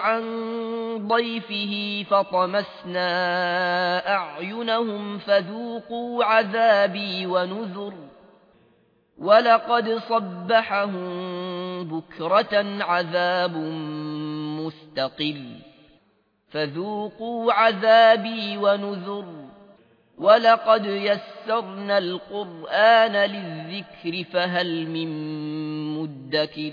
عن ضيفه فطمسنا أعينهم فذوقوا عذابي ونذر ولقد صبحهم بكرة عذاب مستقل فذوقوا عذابي ونذر ولقد يسرنا القرآن للذكر فهل من مدكر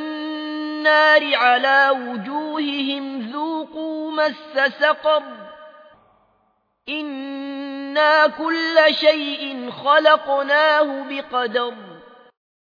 النار على وجوههم ذوقوا مس سقر. إنا كل شيء خلقناه بقدر.